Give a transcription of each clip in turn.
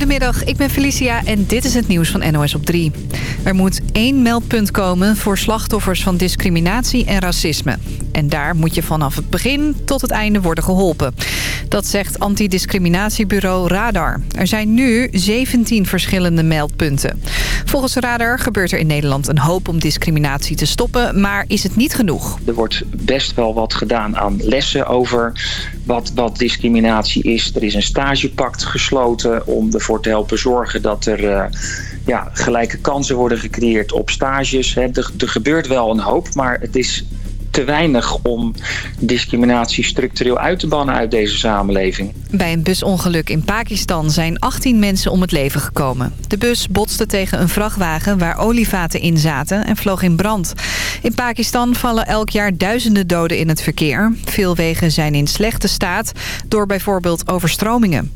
Goedemiddag, ik ben Felicia en dit is het nieuws van NOS op 3. Er moet één meldpunt komen voor slachtoffers van discriminatie en racisme. En daar moet je vanaf het begin tot het einde worden geholpen. Dat zegt antidiscriminatiebureau Radar. Er zijn nu 17 verschillende meldpunten. Volgens Radar gebeurt er in Nederland een hoop om discriminatie te stoppen... maar is het niet genoeg. Er wordt best wel wat gedaan aan lessen over wat, wat discriminatie is. Er is een stagepact gesloten om ervoor te helpen zorgen dat er uh, ja, gelijke kansen worden gecreëerd op stages. Er gebeurt wel een hoop, maar het is te weinig om discriminatie structureel uit te bannen uit deze samenleving. Bij een busongeluk in Pakistan zijn 18 mensen om het leven gekomen. De bus botste tegen een vrachtwagen waar olievaten in zaten en vloog in brand. In Pakistan vallen elk jaar duizenden doden in het verkeer. Veel wegen zijn in slechte staat door bijvoorbeeld overstromingen.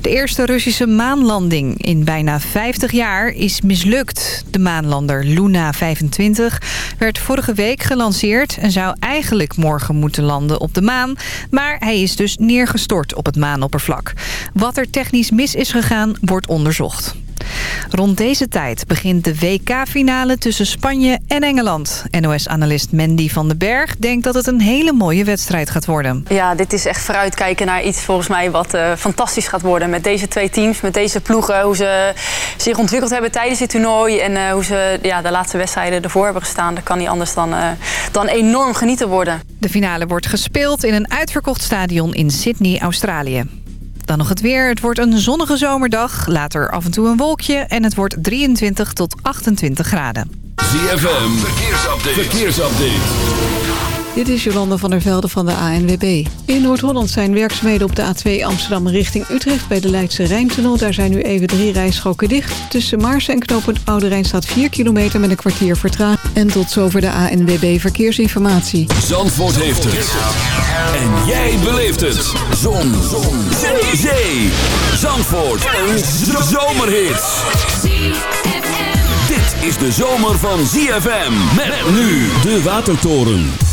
De eerste Russische maanlanding in bijna 50 jaar is mislukt. De maanlander Luna 25 werd vorige week gelanceerd en zou eigenlijk morgen moeten landen op de maan. Maar hij is dus neergestort op het maanoppervlak. Wat er technisch mis is gegaan, wordt onderzocht. Rond deze tijd begint de WK-finale tussen Spanje en Engeland. NOS-analyst Mandy van den Berg denkt dat het een hele mooie wedstrijd gaat worden. Ja, dit is echt vooruitkijken naar iets volgens mij wat uh, fantastisch gaat worden. Met deze twee teams, met deze ploegen, hoe ze zich ontwikkeld hebben tijdens dit toernooi... en uh, hoe ze ja, de laatste wedstrijden ervoor hebben gestaan. Dat kan niet anders dan, uh, dan enorm genieten worden. De finale wordt gespeeld in een uitverkocht stadion in Sydney, Australië. Dan nog het weer. Het wordt een zonnige zomerdag. Later af en toe een wolkje. En het wordt 23 tot 28 graden. ZFM. Verkeersupdate. Verkeersupdate. Dit is Jolanda van der Velde van de ANWB. In Noord-Holland zijn werkzaamheden op de A2 Amsterdam richting Utrecht... bij de Leidse Rijntunnel. Daar zijn nu even drie rijstroken dicht. Tussen Maarsen en Knopend Oude Rijn staat 4 kilometer met een kwartier vertraging. En tot zover de ANWB Verkeersinformatie. Zandvoort heeft het. En jij beleeft het. Zon. Zon. Zee. Zandvoort. Een zomerhit. Dit is de zomer van ZFM. Met nu de Watertoren.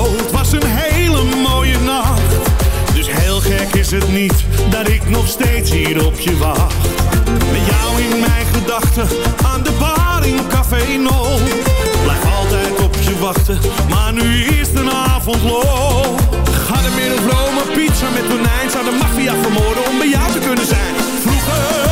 het was een hele mooie nacht. Dus heel gek is het niet dat ik nog steeds hier op je wacht. Met jou in mijn gedachten, aan de bar in Café No. Blijf altijd op je wachten, maar nu is de avond lo. Ga de mijn pizza met tonijn, zou de maffia vermoorden om bij jou te kunnen zijn. Vroeger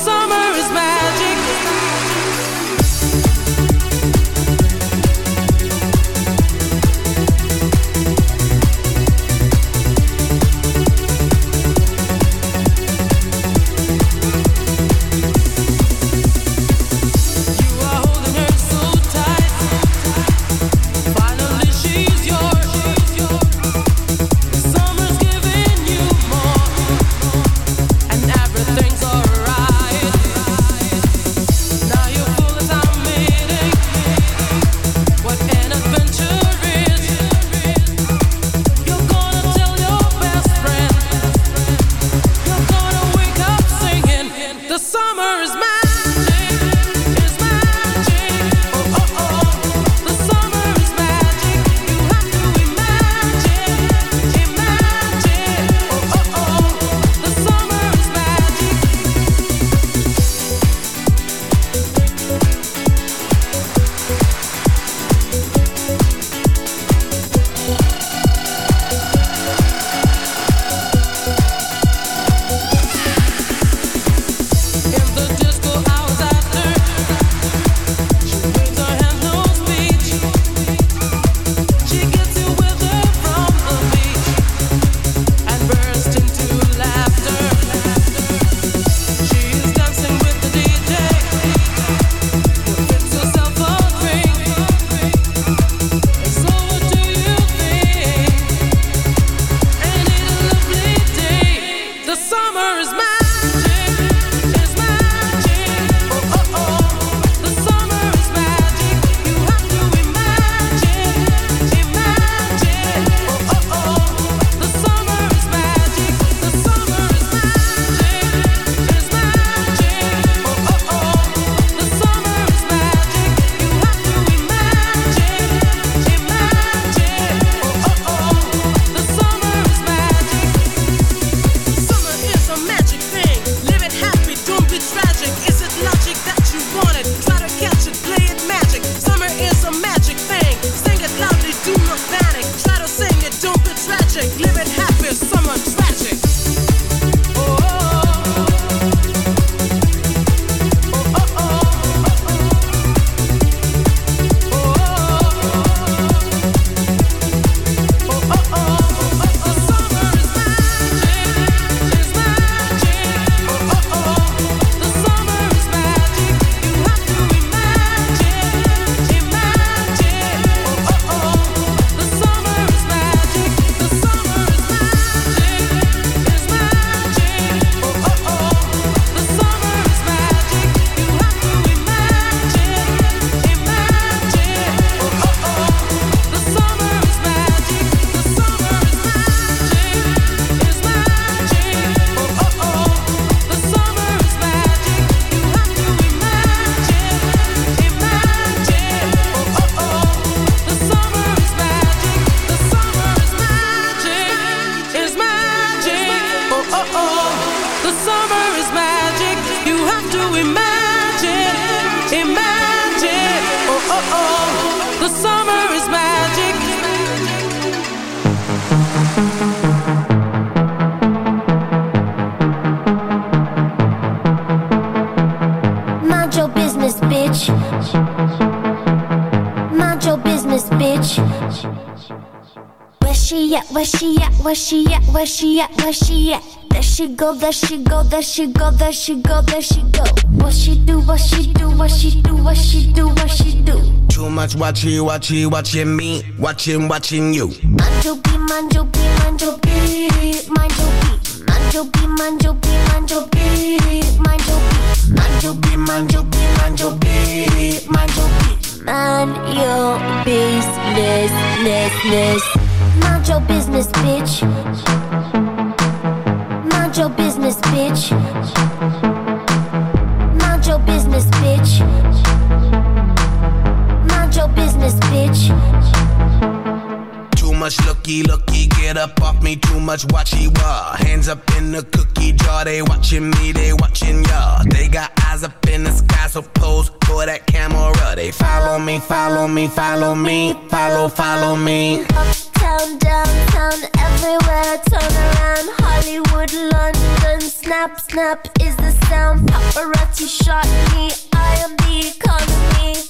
summer. Where she at? Where she at? Where she at? Where she at? Where she at? There she go, there she go, there she go, there she go, there she go. What she do, what she do, what she do, what she do, what she do. Too much watching, watching, watching me, watching, watching you. Manjo B, manjo B, manjo B, manjo B. Manjo B, manjo B, manjo B, manjo B. Manjo B, manjo B, manjo B, manjo B. Man your business, less, less. Mind your business, bitch. Mind your business, bitch. Mind your business, bitch. Mind your business, bitch. Much looky, looky, get up off me. Too much watchy wah. Hands up in the cookie jar. They watching me, they watching ya. They got eyes up in the sky, so pose for that camera. They follow me, follow me, follow me, follow, follow me. Uptown, downtown, everywhere. Turn around, Hollywood, London. Snap, snap is the sound. Paparazzi shot me. I am the economy.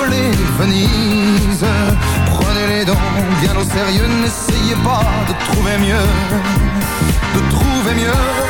s'appeler Venise, prenez les dents bien au sérieux, n'essayez pas de trouver mieux, de trouver mieux,